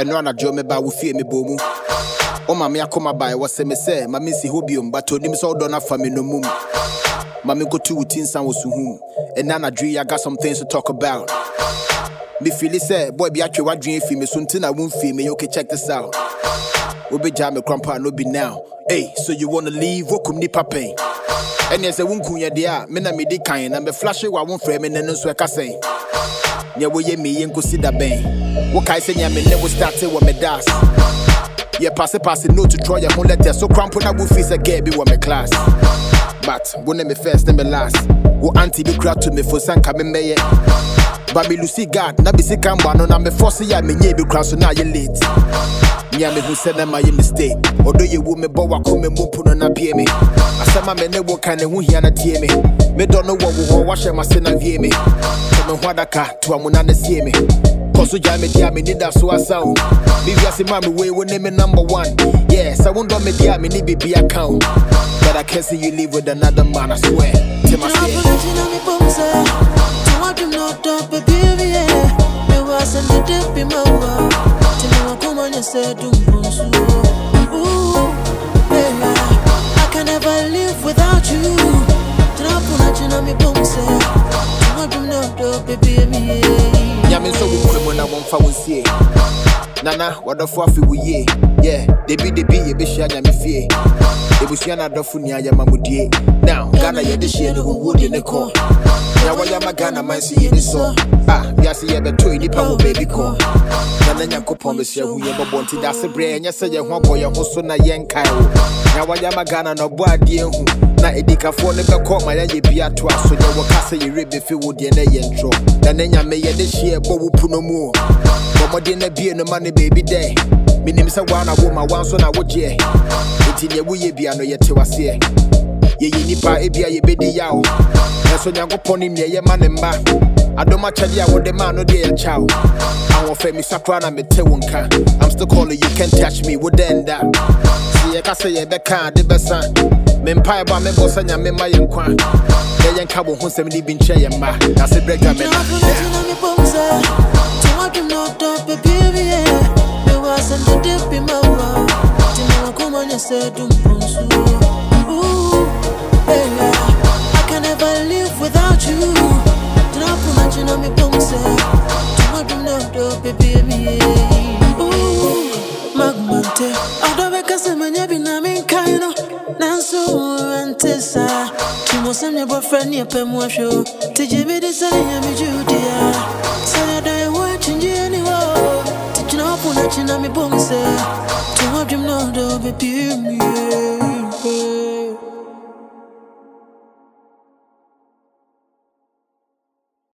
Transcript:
ɛno anadwo meba wo fie mebɔ mu. Ɔma me akɔma bae wɔsɛ me sɛ ma mensi hɔ biom but onim sɛ wodɔ no afa me nomum ma menkɔto wo ti nsa wɔ suhum. Ɛna anadwo yi I got some things to talk about. Mefili sɛ boy bi atwe w'adwene fi me so nti na womfie me. Okay check this out. Wobɛgyaa me krampa no be now. Hey, so you wanna leave? Wokum nipa pɛn? Ɛneɛ sɛ wonku yɛ deɛ a me na medi kan na meflashe wɔ a womfrɛ me ne no nso ɛka sɛn. neɛ woyɛ me yɛ nkosi da bɛn wokae sɛ nea me ne wo starte wɔ me das yɛ passe passe no to draw yɛ ho letter so crampo na wofi sɛ gɛ bi me class. But wo me first ne me last. Wo anti bi kora to me fo sɛ nka memmɛyɛ ba me lucy guard na bisi ka mbɔ ano na mefɔ se yɛ a menyɛ bi kora so na ayɛ late Mia me who said that my mistake. Although you will me bo wa come mo puno na pie me. Asama me ne wo kan ne hu hia na tie me. Me don't know what wo wa hye ma se na vie me. So me ho adaka to amuna na sie me. Koso ja me dia me need so asa o. Me wi ase ma me we wo ne me number 1. Yeah, so won do me dia me ni bibi account. But I can't see you live with another man, I swear. Tim I say. I can never live without you. nyame nso wo kura mu na wɔmfa wo nsie nana wɔdɔfo afe wo yie yɛ debi debi yɛbɛhyia nyame fie. Ebusua no adɔfo nua yɛma die now ghana yɛde hyia no huwuo de ne kɔ na wɔyɛ ma ghana man so. Yɛni sɔ a wiase yɛbɛtɔ nnipa wɔ baabi kɔ na na nyankopɔn bɛhyia hu yɛ bɔbɔ nti da ase berɛ ɛnyɛ sɛ yɛn ho abɔ yɛn ho so na yɛnkae wo na wɔyɛ ma ghana na ɔbɔ adeɛ hu na edikafoɔ no bɛkɔ ma yɛayɛ bi atoa so nyɛ wɔka sɛ yɛwerɛ bɛfi wo deɛ na ɛyɛ ntorɔ na ne nyame yɛde hyia ɛbɔ wo puno mu o bɔ mmɔden na bie no ma ne baabi dɛ menim sɛ woa na wo ma woa nso na wogyeɛ enti deɛ woyɛ bia no yɛte waseɛ yɛyɛ nipa ebi a yɛbɛdi ya o. Ɛnso nyankopɔn nim deɛ yɛma ne mma adɔm akyɛde a wɔde maa no deɛ yɛkyɛ o ahoɔfɛ mi sakora na mete wo nka i'm still calling you can't touch me wo dɛn da sɛ yɛka sɛ yɛbɛka ade bɛsa me mpaebɔ a mebɔ sɛ nyame ma yɛ nkwa. Na yɛnka wo ho nsɛm ne bi nkyɛ yɛ mma na sɛ berɛ dwa mena Sendo de pima wa, tina wakuma nyase dumpunsu Magmante, adobeka semenya binami kaino, nanso antesa. Timo semnya boyfriend ye pe mwasho, tijimi di sani ya mi judia. Saya